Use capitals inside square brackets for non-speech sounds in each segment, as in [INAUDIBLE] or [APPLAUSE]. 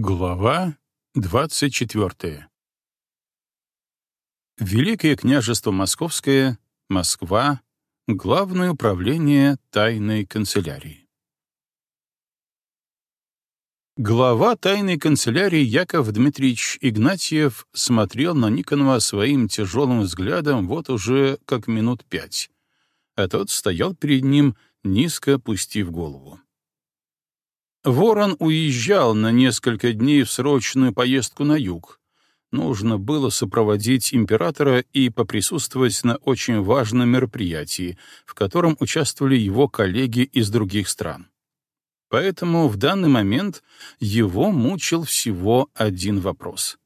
Глава 24. Великое княжество Московское, Москва, Главное управление тайной канцелярии. Глава тайной канцелярии Яков Дмитриевич Игнатьев смотрел на Никонова своим тяжелым взглядом вот уже как минут пять, а тот стоял перед ним, низко опустив голову. Ворон уезжал на несколько дней в срочную поездку на юг. Нужно было сопроводить императора и поприсутствовать на очень важном мероприятии, в котором участвовали его коллеги из других стран. Поэтому в данный момент его мучил всего один вопрос.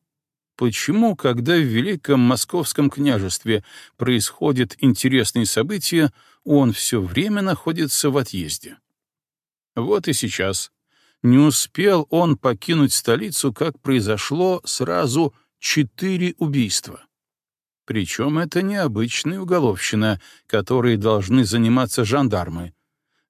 Почему, когда в Великом Московском княжестве происходят интересные события, он все время находится в отъезде? Вот и сейчас не успел он покинуть столицу, как произошло сразу четыре убийства. Причем это не обычная уголовщина, которой должны заниматься жандармы,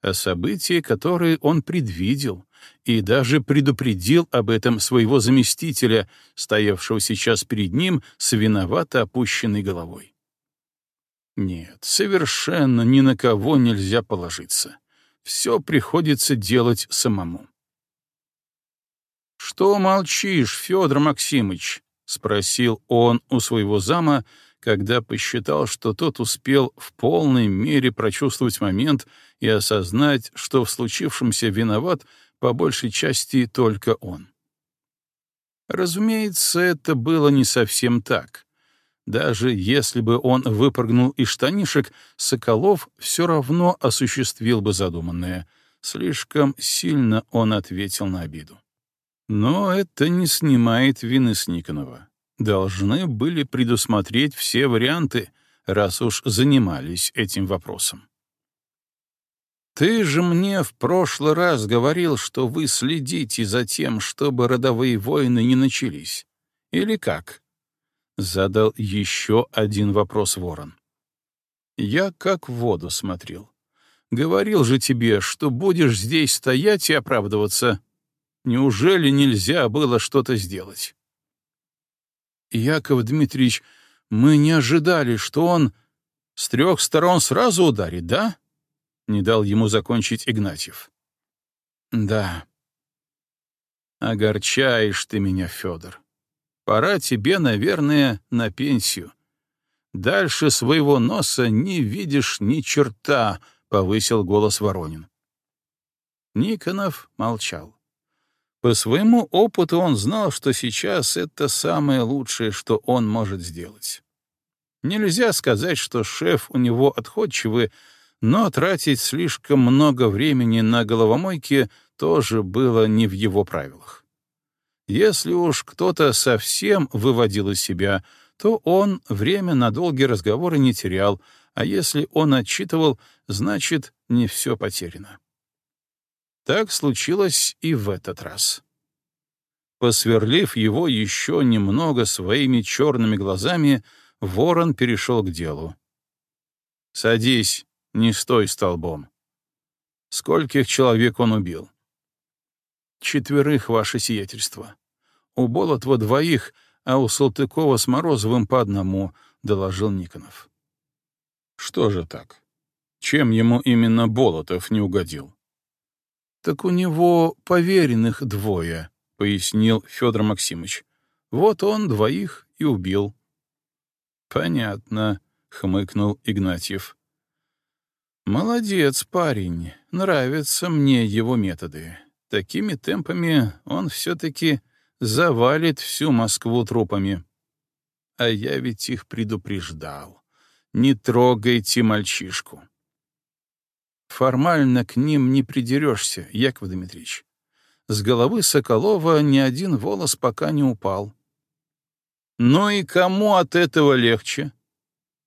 а события, которые он предвидел и даже предупредил об этом своего заместителя, стоявшего сейчас перед ним с виновато опущенной головой. Нет, совершенно ни на кого нельзя положиться. Все приходится делать самому. «Что молчишь, Федор Максимыч?» — спросил он у своего зама, когда посчитал, что тот успел в полной мере прочувствовать момент и осознать, что в случившемся виноват по большей части только он. Разумеется, это было не совсем так. Даже если бы он выпрыгнул из штанишек, Соколов все равно осуществил бы задуманное. Слишком сильно он ответил на обиду. Но это не снимает вины с Никонова. Должны были предусмотреть все варианты, раз уж занимались этим вопросом. «Ты же мне в прошлый раз говорил, что вы следите за тем, чтобы родовые войны не начались. Или как?» Задал еще один вопрос Ворон. «Я как в воду смотрел. Говорил же тебе, что будешь здесь стоять и оправдываться, Неужели нельзя было что-то сделать? Яков Дмитриевич, мы не ожидали, что он с трех сторон сразу ударит, да? Не дал ему закончить Игнатьев. Да. Огорчаешь ты меня, Федор. Пора тебе, наверное, на пенсию. Дальше своего носа не видишь ни черта, — повысил голос Воронин. Никонов молчал. По своему опыту он знал, что сейчас это самое лучшее, что он может сделать. Нельзя сказать, что шеф у него отходчивый, но тратить слишком много времени на головомойки тоже было не в его правилах. Если уж кто-то совсем выводил из себя, то он время на долгие разговоры не терял, а если он отчитывал, значит, не все потеряно. Так случилось и в этот раз. Посверлив его еще немного своими черными глазами, ворон перешел к делу. «Садись, не стой столбом. Скольких человек он убил?» «Четверых, ваше сиятельство. У Болотова двоих, а у Салтыкова с Морозовым по одному», — доложил Никонов. «Что же так? Чем ему именно Болотов не угодил?» «Так у него поверенных двое», — пояснил Федор Максимович. «Вот он двоих и убил». «Понятно», — хмыкнул Игнатьев. «Молодец, парень. Нравятся мне его методы. Такими темпами он все-таки завалит всю Москву трупами. А я ведь их предупреждал. Не трогайте мальчишку. Формально к ним не придерешься, Яков Дмитриевич. С головы Соколова ни один волос пока не упал. Ну и кому от этого легче?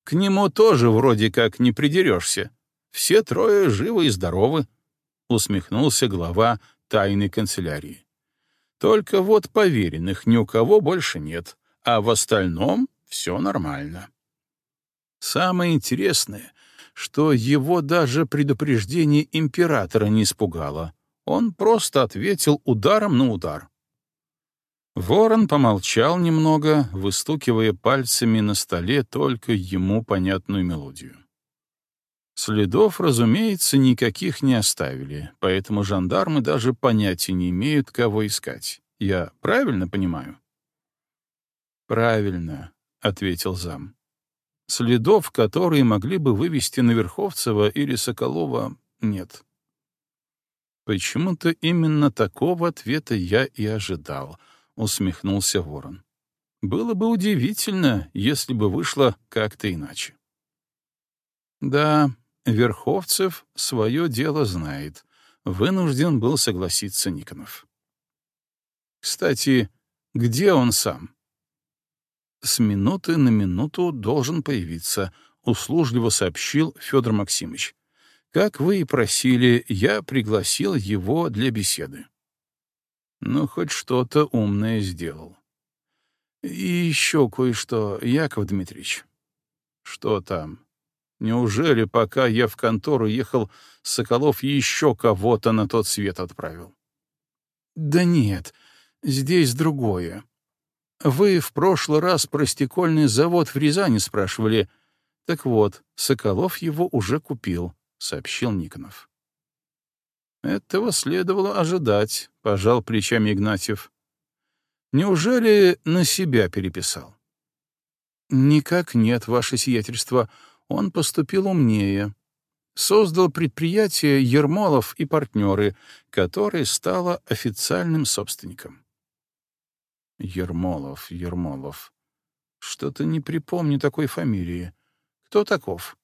К нему тоже вроде как не придерешься. Все трое живы и здоровы, — усмехнулся глава тайной канцелярии. Только вот поверенных ни у кого больше нет, а в остальном все нормально. Самое интересное, что его даже предупреждение императора не испугало. Он просто ответил ударом на удар. Ворон помолчал немного, выстукивая пальцами на столе только ему понятную мелодию. Следов, разумеется, никаких не оставили, поэтому жандармы даже понятия не имеют, кого искать. Я правильно понимаю? «Правильно», — ответил зам. «Следов, которые могли бы вывести на Верховцева или Соколова, нет». «Почему-то именно такого ответа я и ожидал», — усмехнулся Ворон. «Было бы удивительно, если бы вышло как-то иначе». «Да, Верховцев свое дело знает», — вынужден был согласиться Никонов. «Кстати, где он сам?» С минуты на минуту должен появиться, услужливо сообщил Федор Максимович. Как вы и просили, я пригласил его для беседы. Ну, хоть что-то умное сделал. И еще кое-что, Яков Дмитриевич. Что там? Неужели, пока я в контору ехал, Соколов еще кого-то на тот свет отправил? Да нет, здесь другое. Вы в прошлый раз про стекольный завод в Рязани спрашивали. Так вот, Соколов его уже купил, — сообщил Никонов. Этого следовало ожидать, — пожал плечами Игнатьев. Неужели на себя переписал? Никак нет, ваше сиятельство. Он поступил умнее. Создал предприятие Ермолов и партнеры, которое стало официальным собственником. Ермолов, Ермолов. Что-то не припомню такой фамилии. Кто таков?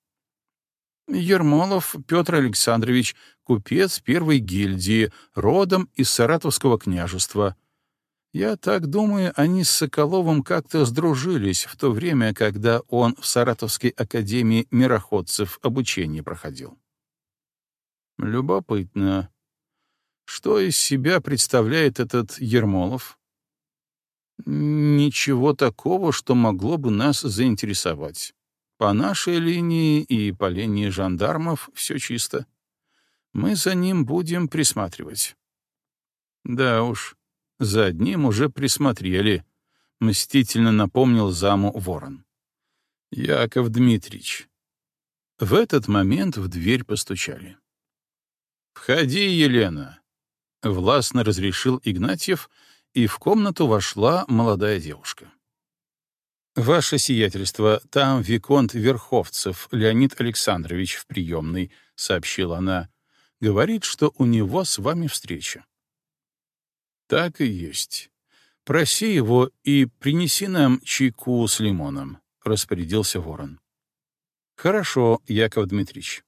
Ермолов Петр Александрович, купец первой гильдии, родом из Саратовского княжества. Я так думаю, они с Соколовым как-то сдружились в то время, когда он в Саратовской академии мироходцев обучение проходил. Любопытно. Что из себя представляет этот Ермолов? Ничего такого, что могло бы нас заинтересовать. По нашей линии и по линии жандармов все чисто. Мы за ним будем присматривать. Да уж, за одним уже присмотрели, — мстительно напомнил заму ворон. Яков Дмитрич. В этот момент в дверь постучали. «Входи, Елена!» — властно разрешил Игнатьев — и в комнату вошла молодая девушка. «Ваше сиятельство, там Виконт Верховцев Леонид Александрович в приемной», — сообщила она. «Говорит, что у него с вами встреча». «Так и есть. Проси его и принеси нам чайку с лимоном», — распорядился ворон. «Хорошо, Яков Дмитриевич».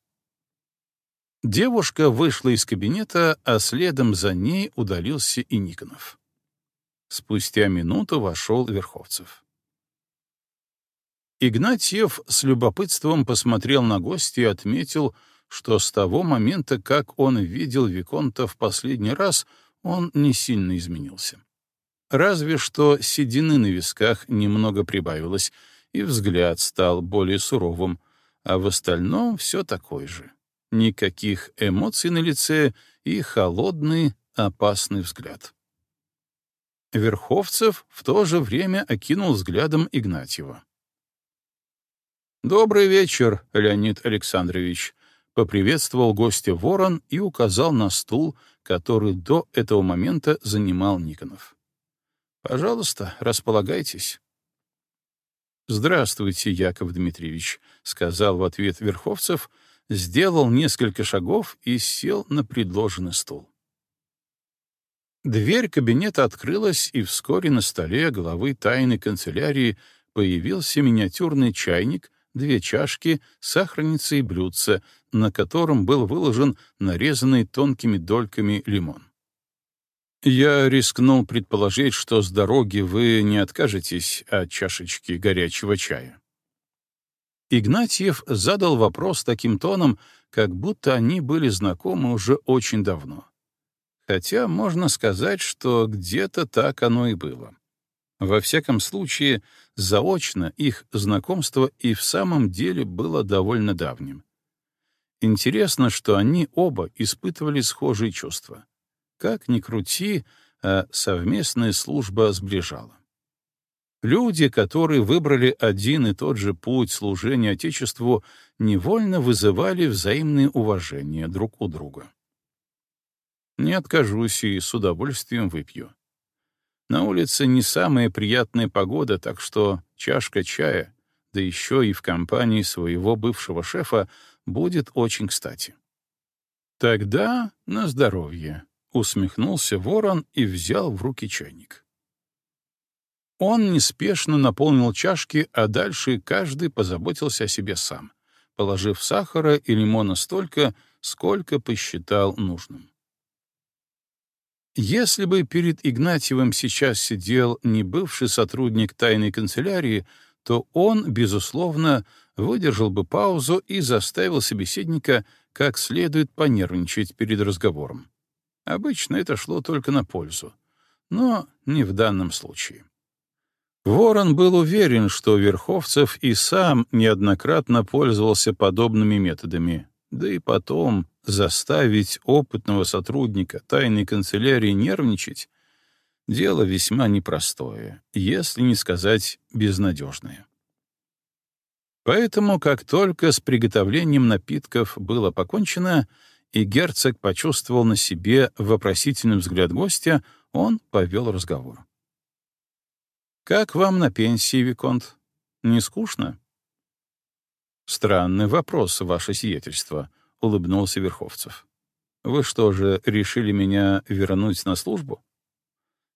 Девушка вышла из кабинета, а следом за ней удалился и Никонов. Спустя минуту вошел Верховцев. Игнатьев с любопытством посмотрел на гостя и отметил, что с того момента, как он видел Виконта в последний раз, он не сильно изменился. Разве что седины на висках немного прибавилось, и взгляд стал более суровым, а в остальном все такой же. Никаких эмоций на лице и холодный, опасный взгляд. Верховцев в то же время окинул взглядом Игнатьева. «Добрый вечер, Леонид Александрович», — поприветствовал гостя ворон и указал на стул, который до этого момента занимал Никонов. «Пожалуйста, располагайтесь». «Здравствуйте, Яков Дмитриевич», — сказал в ответ Верховцев, сделал несколько шагов и сел на предложенный стул. Дверь кабинета открылась, и вскоре на столе главы тайной канцелярии появился миниатюрный чайник, две чашки, сахарница и блюдце, на котором был выложен нарезанный тонкими дольками лимон. «Я рискнул предположить, что с дороги вы не откажетесь от чашечки горячего чая». Игнатьев задал вопрос таким тоном, как будто они были знакомы уже очень давно. Хотя можно сказать, что где-то так оно и было. Во всяком случае, заочно их знакомство и в самом деле было довольно давним. Интересно, что они оба испытывали схожие чувства. Как ни крути, а совместная служба сближала. Люди, которые выбрали один и тот же путь служения Отечеству, невольно вызывали взаимное уважение друг у друга. Не откажусь и с удовольствием выпью. На улице не самая приятная погода, так что чашка чая, да еще и в компании своего бывшего шефа, будет очень кстати. Тогда на здоровье, — усмехнулся ворон и взял в руки чайник. Он неспешно наполнил чашки, а дальше каждый позаботился о себе сам, положив сахара и лимона столько, сколько посчитал нужным. Если бы перед Игнатьевым сейчас сидел не бывший сотрудник тайной канцелярии, то он, безусловно, выдержал бы паузу и заставил собеседника как следует понервничать перед разговором. Обычно это шло только на пользу, но не в данном случае. Ворон был уверен, что Верховцев и сам неоднократно пользовался подобными методами, да и потом заставить опытного сотрудника тайной канцелярии нервничать — дело весьма непростое, если не сказать безнадежное. Поэтому, как только с приготовлением напитков было покончено, и герцог почувствовал на себе вопросительный взгляд гостя, он повел разговор. «Как вам на пенсии, Виконт? Не скучно?» «Странный вопрос, ваше сиятельство», — улыбнулся Верховцев. «Вы что же, решили меня вернуть на службу?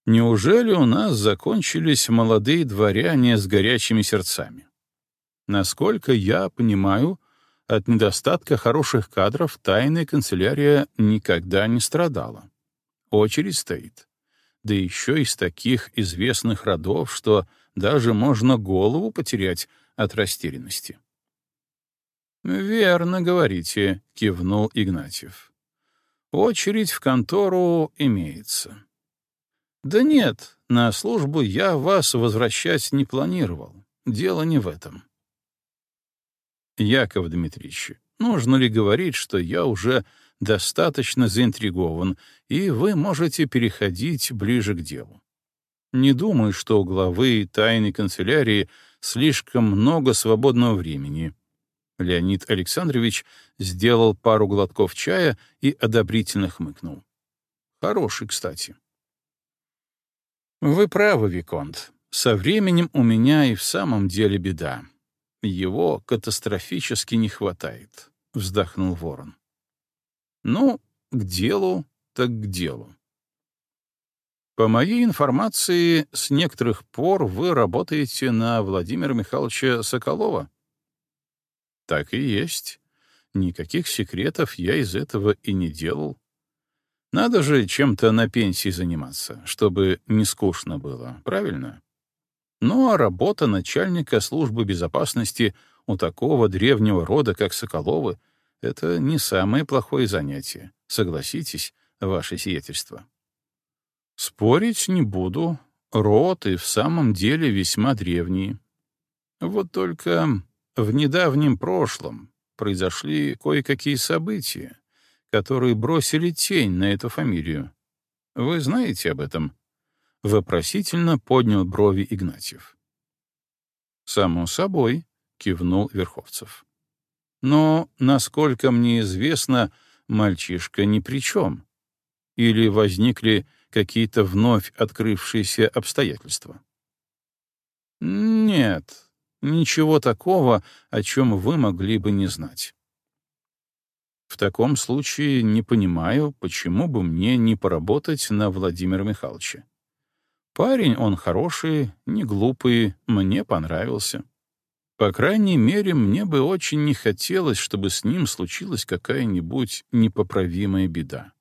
Неужели у нас закончились молодые дворяне с горячими сердцами? Насколько я понимаю, от недостатка хороших кадров тайная канцелярия никогда не страдала. Очередь стоит. Да еще из таких известных родов, что даже можно голову потерять от растерянности. «Верно говорите», — кивнул Игнатьев. «Очередь в контору имеется». «Да нет, на службу я вас возвращать не планировал. Дело не в этом. Яков Дмитриевич, нужно ли говорить, что я уже достаточно заинтригован, и вы можете переходить ближе к делу? Не думаю, что у главы тайной канцелярии слишком много свободного времени. Леонид Александрович сделал пару глотков чая и одобрительно хмыкнул. Хороший, кстати. Вы правы, Виконт. Со временем у меня и в самом деле беда. Его катастрофически не хватает, — вздохнул Ворон. Ну, к делу, так к делу. По моей информации, с некоторых пор вы работаете на Владимира Михайловича Соколова. Так и есть. Никаких секретов я из этого и не делал. Надо же чем-то на пенсии заниматься, чтобы не скучно было, правильно? Ну а работа начальника службы безопасности у такого древнего рода, как Соколовы, это не самое плохое занятие, согласитесь, ваше сиятельство. Спорить не буду, род и в самом деле весьма древний. Вот только в недавнем прошлом произошли кое-какие события, которые бросили тень на эту фамилию. Вы знаете об этом? Вопросительно поднял брови Игнатьев. «Само собой», — кивнул Верховцев. «Но, насколько мне известно, мальчишка ни при чем. Или возникли какие-то вновь открывшиеся обстоятельства?» «Нет, ничего такого, о чем вы могли бы не знать». В таком случае не понимаю, почему бы мне не поработать на Владимира Михайловича. Парень он хороший, не глупый, мне понравился. По крайней мере, мне бы очень не хотелось, чтобы с ним случилась какая-нибудь непоправимая беда.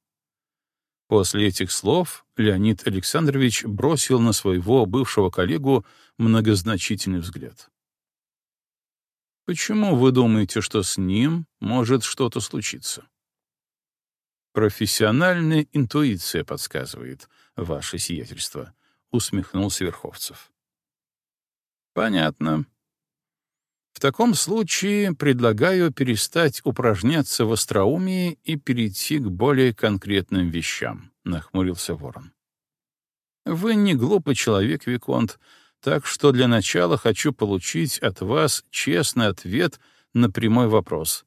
После этих слов Леонид Александрович бросил на своего бывшего коллегу многозначительный взгляд. «Почему вы думаете, что с ним может что-то случиться?» «Профессиональная интуиция подсказывает, ваше сиятельство», — усмехнулся Верховцев. «Понятно. В таком случае предлагаю перестать упражняться в остроумии и перейти к более конкретным вещам», — нахмурился Ворон. Вы не глупый человек, Виконт, так что для начала хочу получить от вас честный ответ на прямой вопрос.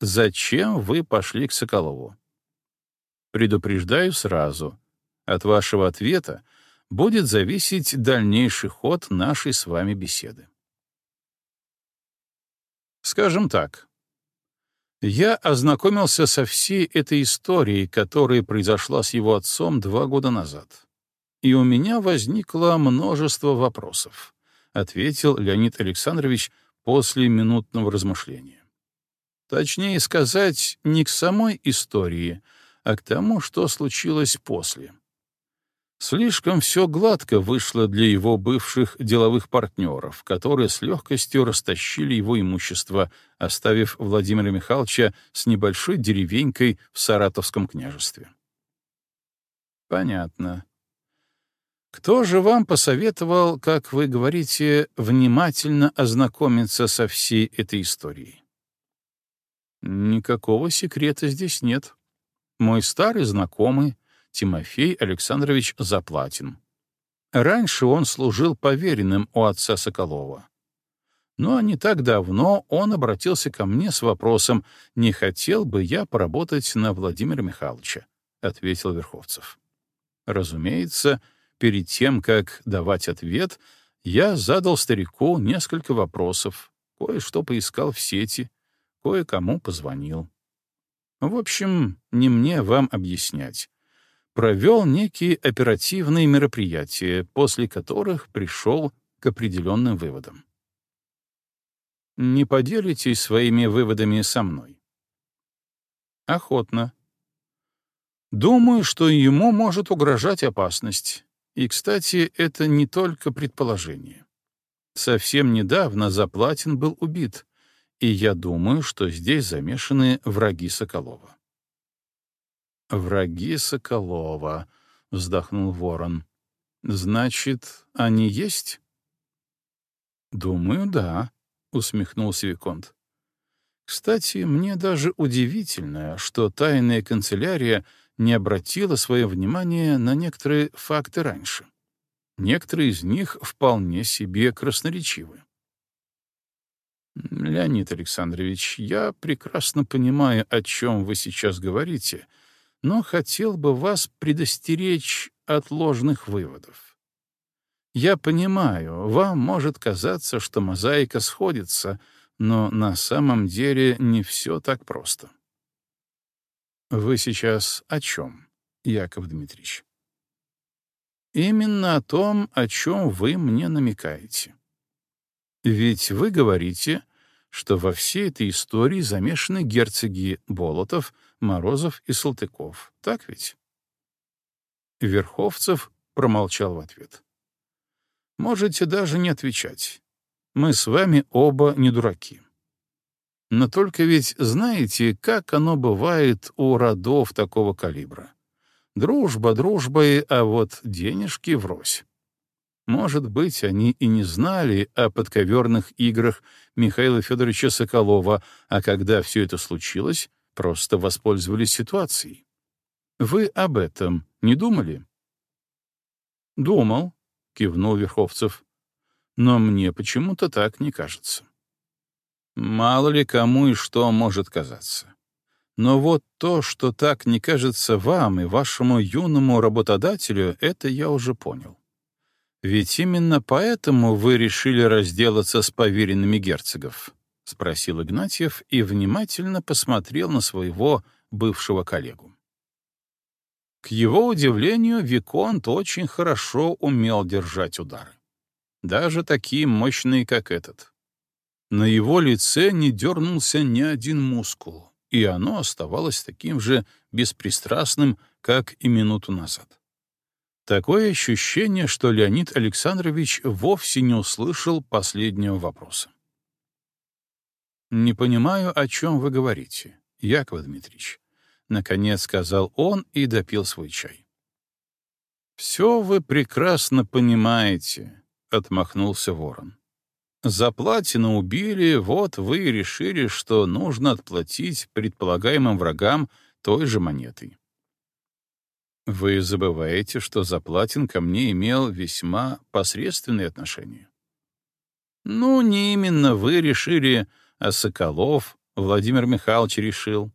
Зачем вы пошли к Соколову? Предупреждаю сразу. От вашего ответа будет зависеть дальнейший ход нашей с вами беседы. Скажем так, я ознакомился со всей этой историей, которая произошла с его отцом два года назад. И у меня возникло множество вопросов, ответил Леонид Александрович после минутного размышления. Точнее сказать, не к самой истории, а к тому, что случилось после. Слишком все гладко вышло для его бывших деловых партнеров, которые с легкостью растащили его имущество, оставив Владимира Михайловича с небольшой деревенькой в Саратовском княжестве. Понятно. Кто же вам посоветовал, как вы говорите, внимательно ознакомиться со всей этой историей? Никакого секрета здесь нет. Мой старый знакомый, Тимофей Александрович Заплатин. Раньше он служил поверенным у отца Соколова. Но не так давно он обратился ко мне с вопросом, не хотел бы я поработать на Владимира Михайловича, — ответил Верховцев. Разумеется, перед тем, как давать ответ, я задал старику несколько вопросов, кое-что поискал в сети, кое-кому позвонил. В общем, не мне вам объяснять провел некие оперативные мероприятия, после которых пришел к определенным выводам. Не поделитесь своими выводами со мной? Охотно. Думаю, что ему может угрожать опасность. И, кстати, это не только предположение. Совсем недавно Заплатин был убит, и я думаю, что здесь замешаны враги Соколова. «Враги Соколова», — вздохнул Ворон. «Значит, они есть?» «Думаю, да», — усмехнулся Виконт. «Кстати, мне даже удивительно, что тайная канцелярия не обратила свое внимание на некоторые факты раньше. Некоторые из них вполне себе красноречивы. «Леонид Александрович, я прекрасно понимаю, о чем вы сейчас говорите», но хотел бы вас предостеречь от ложных выводов. Я понимаю, вам может казаться, что мозаика сходится, но на самом деле не все так просто. Вы сейчас о чем, Яков Дмитриевич? Именно о том, о чем вы мне намекаете. Ведь вы говорите, что во всей этой истории замешаны герцоги Болотов, Морозов и Салтыков. Так ведь? Верховцев промолчал в ответ. Можете даже не отвечать. Мы с вами оба не дураки. Но только ведь знаете, как оно бывает у родов такого калибра. Дружба дружбой, а вот денежки врозь. Может быть, они и не знали о подковерных играх Михаила Федоровича Соколова, а когда все это случилось, просто воспользовались ситуацией. Вы об этом не думали? Думал, кивнул Верховцев. Но мне почему-то так не кажется. Мало ли кому и что может казаться. Но вот то, что так не кажется вам и вашему юному работодателю, это я уже понял. «Ведь именно поэтому вы решили разделаться с поверенными герцогов?» — спросил Игнатьев и внимательно посмотрел на своего бывшего коллегу. К его удивлению, Виконт очень хорошо умел держать удары. Даже такие мощные, как этот. На его лице не дернулся ни один мускул, и оно оставалось таким же беспристрастным, как и минуту назад. Такое ощущение, что Леонид Александрович вовсе не услышал последнего вопроса. «Не понимаю, о чем вы говорите, Яков Дмитриевич», — наконец сказал он и допил свой чай. «Все вы прекрасно понимаете», — отмахнулся ворон. «Заплатина убили, вот вы решили, что нужно отплатить предполагаемым врагам той же монетой. Вы забываете, что Заплатин ко мне имел весьма посредственные отношения. Ну, не именно вы решили, а Соколов, Владимир Михайлович решил.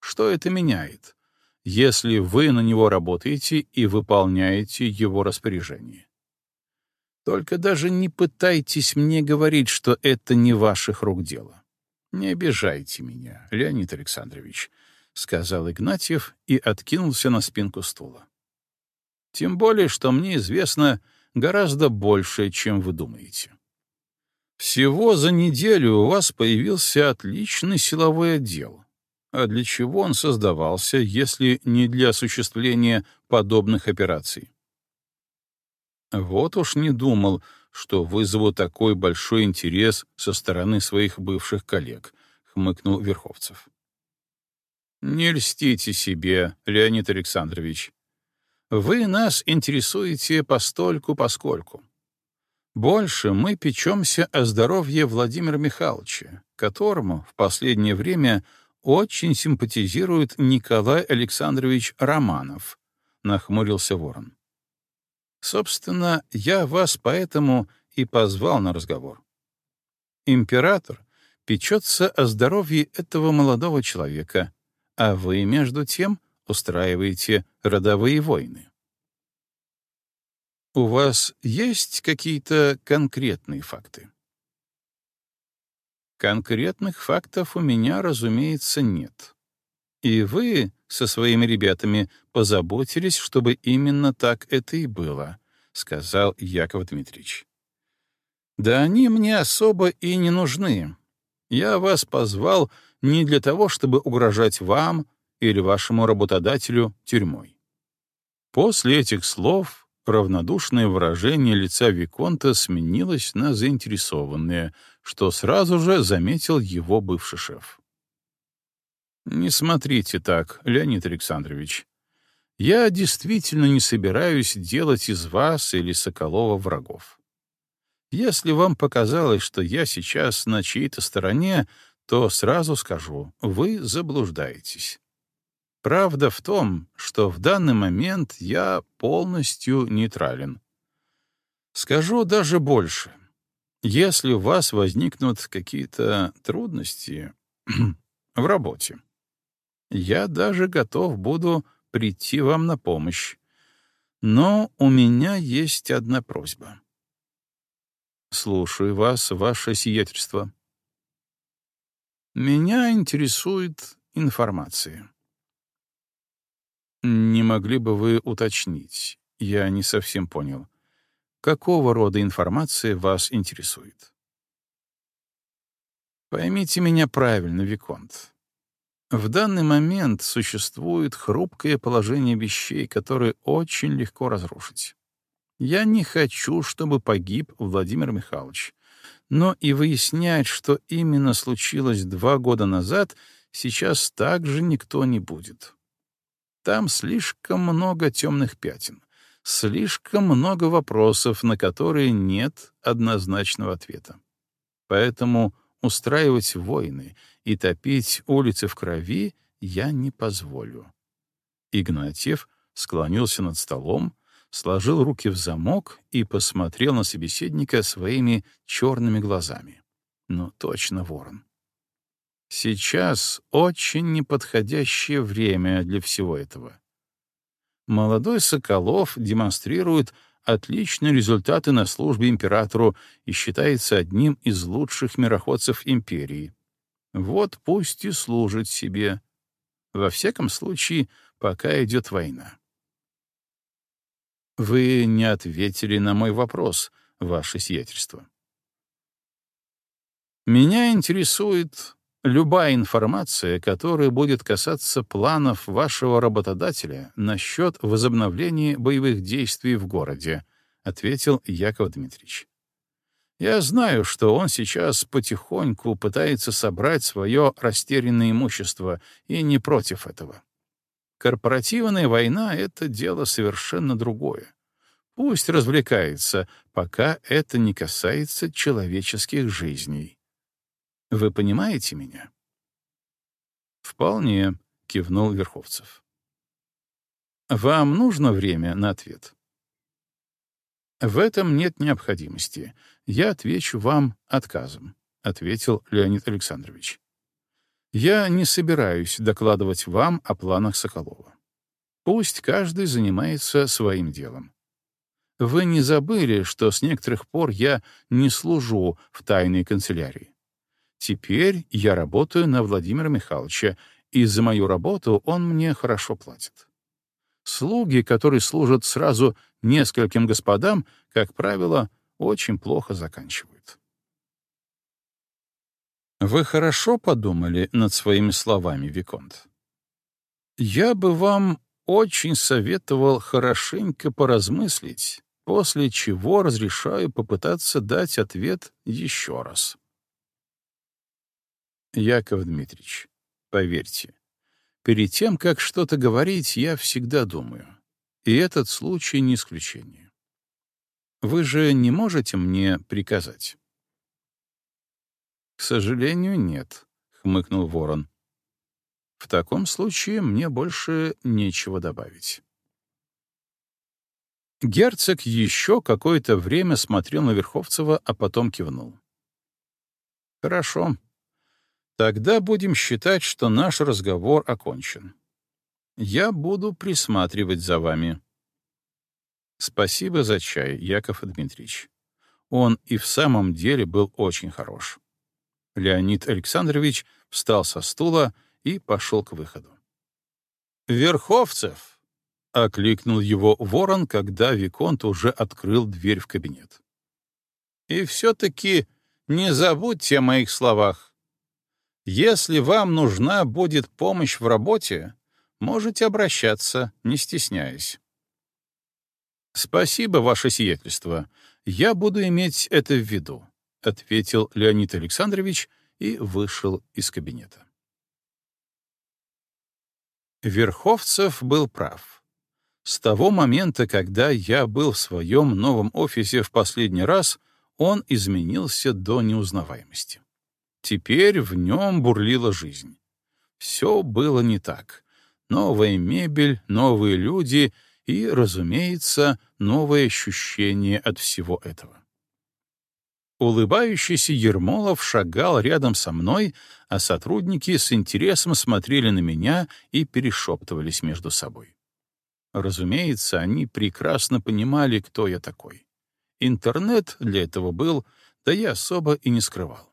Что это меняет, если вы на него работаете и выполняете его распоряжение? Только даже не пытайтесь мне говорить, что это не ваших рук дело. Не обижайте меня, Леонид Александрович, — сказал Игнатьев и откинулся на спинку стула. Тем более, что мне известно гораздо больше, чем вы думаете. Всего за неделю у вас появился отличный силовой отдел. А для чего он создавался, если не для осуществления подобных операций? Вот уж не думал, что вызову такой большой интерес со стороны своих бывших коллег, хмыкнул Верховцев. Не льстите себе, Леонид Александрович. Вы нас интересуете постольку поскольку. Больше мы печемся о здоровье Владимира Михайловича, которому в последнее время очень симпатизирует Николай Александрович Романов, нахмурился Ворон. Собственно, я вас поэтому и позвал на разговор. Император печется о здоровье этого молодого человека, а вы, между тем, устраиваете родовые войны. У вас есть какие-то конкретные факты? Конкретных фактов у меня, разумеется, нет. И вы со своими ребятами позаботились, чтобы именно так это и было, сказал Яков Дмитриевич. Да они мне особо и не нужны. Я вас позвал не для того, чтобы угрожать вам или вашему работодателю тюрьмой. После этих слов равнодушное выражение лица Виконта сменилось на заинтересованное, что сразу же заметил его бывший шеф. Не смотрите так, Леонид Александрович. Я действительно не собираюсь делать из вас или Соколова врагов. Если вам показалось, что я сейчас на чьей-то стороне, то сразу скажу, вы заблуждаетесь. Правда в том, что в данный момент я полностью нейтрален. Скажу даже больше. Если у вас возникнут какие-то трудности [CLEARS THROAT] в работе, я даже готов буду прийти вам на помощь. Но у меня есть одна просьба. Слушаю вас, ваше сиятельство. Меня интересует информация. Не могли бы вы уточнить? Я не совсем понял. Какого рода информация вас интересует? Поймите меня правильно, Виконт. В данный момент существует хрупкое положение вещей, которое очень легко разрушить. Я не хочу, чтобы погиб Владимир Михайлович. Но и выяснять, что именно случилось два года назад, сейчас также никто не будет. Там слишком много темных пятен, слишком много вопросов, на которые нет однозначного ответа. Поэтому устраивать войны и топить улицы в крови я не позволю. Игнатьев склонился над столом, сложил руки в замок и посмотрел на собеседника своими черными глазами. Ну, точно ворон. Сейчас очень неподходящее время для всего этого. Молодой Соколов демонстрирует отличные результаты на службе императору и считается одним из лучших мироходцев империи. Вот пусть и служит себе. Во всяком случае, пока идет война. Вы не ответили на мой вопрос, ваше сиятельство. Меня интересует любая информация, которая будет касаться планов вашего работодателя насчет возобновления боевых действий в городе, ответил Яков Дмитриевич. Я знаю, что он сейчас потихоньку пытается собрать свое растерянное имущество и не против этого. Корпоративная война — это дело совершенно другое. Пусть развлекается, пока это не касается человеческих жизней. Вы понимаете меня? Вполне, кивнул Верховцев. Вам нужно время на ответ? В этом нет необходимости. Я отвечу вам отказом, ответил Леонид Александрович. Я не собираюсь докладывать вам о планах Соколова. Пусть каждый занимается своим делом. Вы не забыли, что с некоторых пор я не служу в тайной канцелярии. Теперь я работаю на Владимира Михайловича, и за мою работу он мне хорошо платит. Слуги, которые служат сразу нескольким господам, как правило, очень плохо заканчивают. Вы хорошо подумали над своими словами, Виконт? Я бы вам очень советовал хорошенько поразмыслить, после чего разрешаю попытаться дать ответ еще раз. Яков Дмитриевич, поверьте, перед тем, как что-то говорить, я всегда думаю. И этот случай не исключение. Вы же не можете мне приказать? К сожалению, нет, хмыкнул Ворон. В таком случае мне больше нечего добавить. Герцог еще какое-то время смотрел на Верховцева, а потом кивнул. «Хорошо. Тогда будем считать, что наш разговор окончен. Я буду присматривать за вами». Спасибо за чай, Яков Дмитриевич. Он и в самом деле был очень хорош. Леонид Александрович встал со стула и пошел к выходу. «Верховцев!» — окликнул его ворон, когда Виконт уже открыл дверь в кабинет. «И все-таки не забудьте о моих словах. Если вам нужна будет помощь в работе, можете обращаться, не стесняясь». «Спасибо, ваше сиятельство. Я буду иметь это в виду», — ответил Леонид Александрович и вышел из кабинета. Верховцев был прав. С того момента, когда я был в своем новом офисе в последний раз, он изменился до неузнаваемости. Теперь в нем бурлила жизнь. Все было не так. Новая мебель, новые люди и, разумеется, новое ощущение от всего этого. Улыбающийся Ермолов шагал рядом со мной, а сотрудники с интересом смотрели на меня и перешептывались между собой. Разумеется, они прекрасно понимали, кто я такой. Интернет для этого был, да я особо и не скрывал.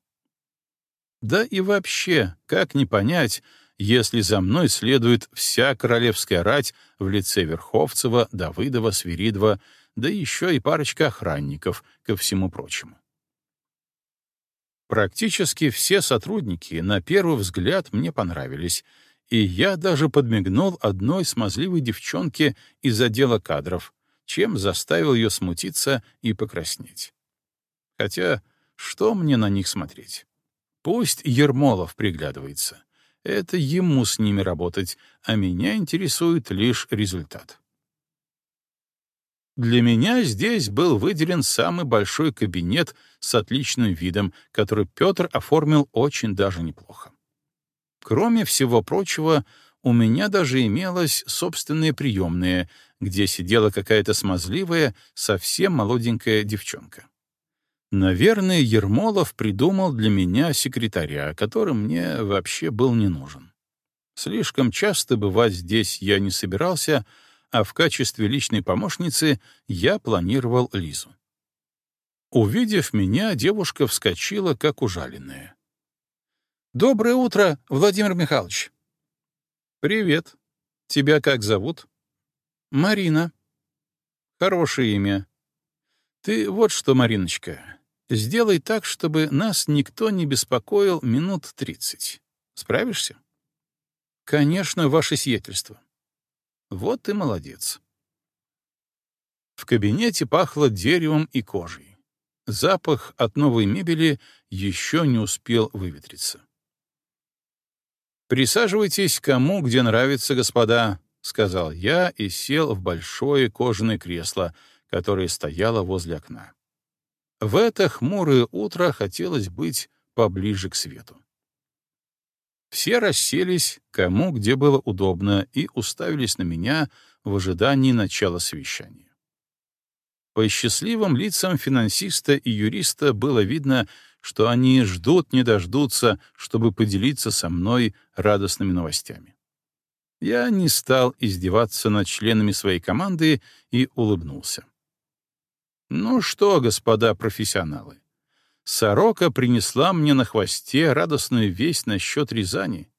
Да и вообще, как не понять, если за мной следует вся королевская рать в лице Верховцева, Давыдова, Свиридова, да еще и парочка охранников, ко всему прочему. Практически все сотрудники на первый взгляд мне понравились — и я даже подмигнул одной смазливой девчонке из отдела кадров, чем заставил ее смутиться и покраснеть. Хотя, что мне на них смотреть? Пусть Ермолов приглядывается. Это ему с ними работать, а меня интересует лишь результат. Для меня здесь был выделен самый большой кабинет с отличным видом, который Петр оформил очень даже неплохо. Кроме всего прочего, у меня даже имелась собственная приемная, где сидела какая-то смазливая, совсем молоденькая девчонка. Наверное, Ермолов придумал для меня секретаря, который мне вообще был не нужен. Слишком часто бывать здесь я не собирался, а в качестве личной помощницы я планировал Лизу. Увидев меня, девушка вскочила, как ужаленная. «Доброе утро, Владимир Михайлович!» «Привет. Тебя как зовут?» «Марина». «Хорошее имя. Ты вот что, Мариночка, сделай так, чтобы нас никто не беспокоил минут тридцать. Справишься?» «Конечно, ваше сиятельство». «Вот ты молодец». В кабинете пахло деревом и кожей. Запах от новой мебели еще не успел выветриться. «Присаживайтесь кому где нравится, господа», — сказал я и сел в большое кожаное кресло, которое стояло возле окна. В это хмурое утро хотелось быть поближе к свету. Все расселись, кому где было удобно, и уставились на меня, в ожидании начала совещания. По счастливым лицам финансиста и юриста было видно, что они ждут не дождутся, чтобы поделиться со мной радостными новостями. Я не стал издеваться над членами своей команды и улыбнулся. «Ну что, господа профессионалы, сорока принесла мне на хвосте радостную весть насчет Рязани.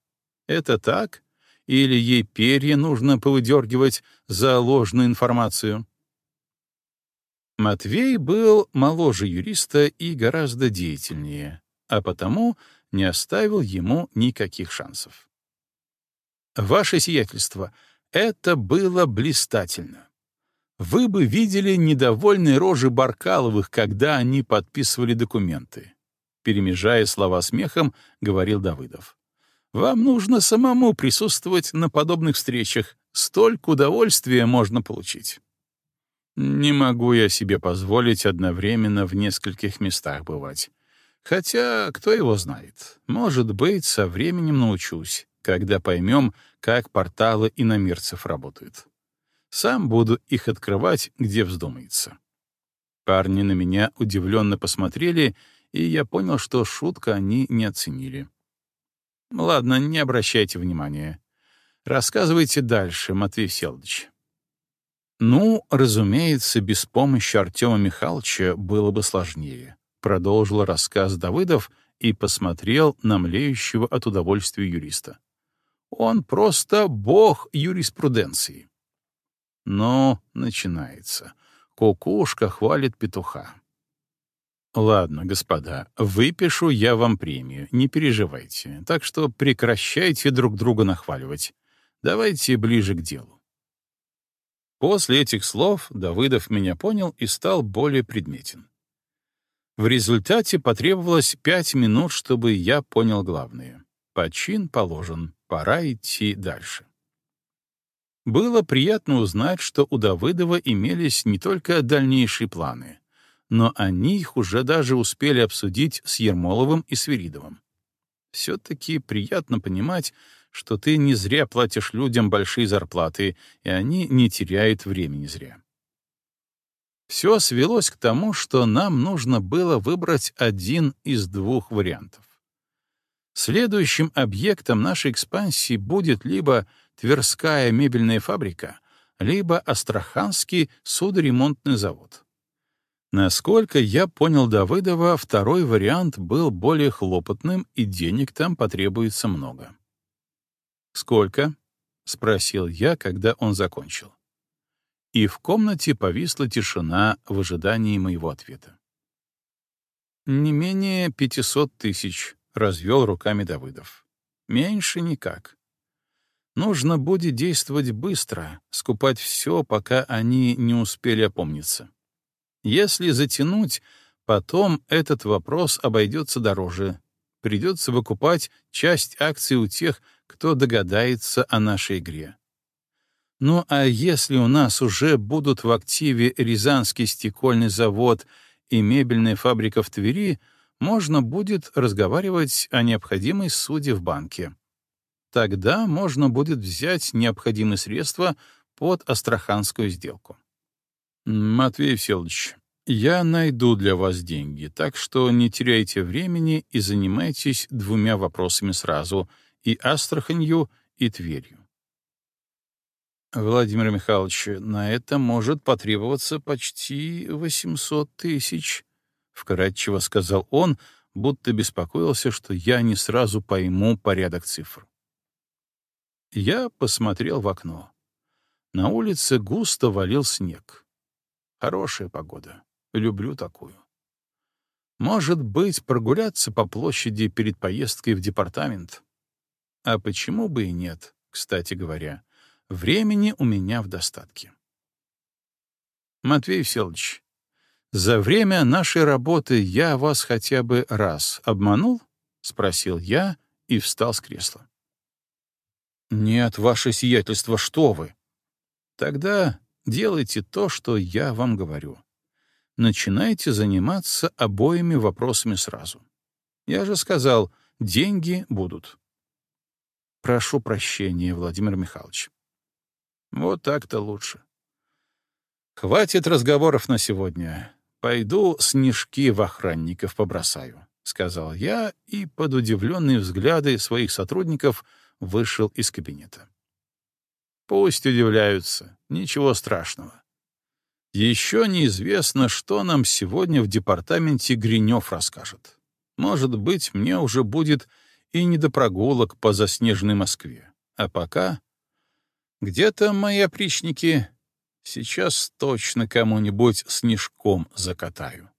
Это так? Или ей перья нужно повыдергивать за ложную информацию?» Матвей был моложе юриста и гораздо деятельнее, а потому не оставил ему никаких шансов. «Ваше сиятельство, это было блистательно. Вы бы видели недовольные рожи Баркаловых, когда они подписывали документы. Перемежая слова смехом, говорил Давыдов. Вам нужно самому присутствовать на подобных встречах. Столько удовольствия можно получить. Не могу я себе позволить одновременно в нескольких местах бывать. Хотя, кто его знает, может быть, со временем научусь, когда поймем, как порталы иномирцев работают. Сам буду их открывать, где вздумается. Парни на меня удивленно посмотрели, и я понял, что шутка они не оценили. Ладно, не обращайте внимания. Рассказывайте дальше, Матвей Селдович. Ну, разумеется, без помощи Артема Михайловича было бы сложнее, продолжил рассказ Давыдов и посмотрел на млеющего от удовольствия юриста. Он просто бог юриспруденции. Но начинается. Кукушка хвалит петуха. Ладно, господа, выпишу я вам премию, не переживайте. Так что прекращайте друг друга нахваливать. Давайте ближе к делу. После этих слов Давыдов меня понял и стал более предметен. В результате потребовалось пять минут, чтобы я понял главное. Почин положен, пора идти дальше. Было приятно узнать, что у Давыдова имелись не только дальнейшие планы, но они их уже даже успели обсудить с Ермоловым и Свиридовым. Все-таки приятно понимать, что ты не зря платишь людям большие зарплаты, и они не теряют времени зря. Все свелось к тому, что нам нужно было выбрать один из двух вариантов. Следующим объектом нашей экспансии будет либо Тверская мебельная фабрика, либо Астраханский судоремонтный завод. Насколько я понял Давыдова, второй вариант был более хлопотным, и денег там потребуется много. «Сколько?» — спросил я, когда он закончил. И в комнате повисла тишина в ожидании моего ответа. «Не менее пятисот тысяч», — развел руками Давыдов. «Меньше никак. Нужно будет действовать быстро, скупать все, пока они не успели опомниться. Если затянуть, потом этот вопрос обойдется дороже. Придется выкупать часть акций у тех, кто догадается о нашей игре. Ну а если у нас уже будут в активе Рязанский стекольный завод и мебельная фабрика в Твери, можно будет разговаривать о необходимой суде в банке. Тогда можно будет взять необходимые средства под астраханскую сделку. Матвей Всеволодович, я найду для вас деньги, так что не теряйте времени и занимайтесь двумя вопросами сразу — и Астраханью, и Тверью. Владимир Михайлович, на это может потребоваться почти 800 тысяч, — вкратчиво сказал он, будто беспокоился, что я не сразу пойму порядок цифр. Я посмотрел в окно. На улице густо валил снег. Хорошая погода. Люблю такую. Может быть, прогуляться по площади перед поездкой в департамент. А почему бы и нет, кстати говоря. Времени у меня в достатке. Матвей Всеволодович, за время нашей работы я вас хотя бы раз обманул? — спросил я и встал с кресла. «Нет, ваше сиятельство, что вы!» «Тогда делайте то, что я вам говорю. Начинайте заниматься обоими вопросами сразу. Я же сказал, деньги будут. Прошу прощения, Владимир Михайлович. Вот так-то лучше. Хватит разговоров на сегодня. Пойду снежки в охранников побросаю, — сказал я и под удивленные взгляды своих сотрудников вышел из кабинета. Пусть удивляются, ничего страшного. Еще неизвестно, что нам сегодня в департаменте Гринев расскажет. Может быть, мне уже будет и не до прогулок по заснеженной Москве. А пока... Где-то мои опричники сейчас точно кому-нибудь снежком закатаю.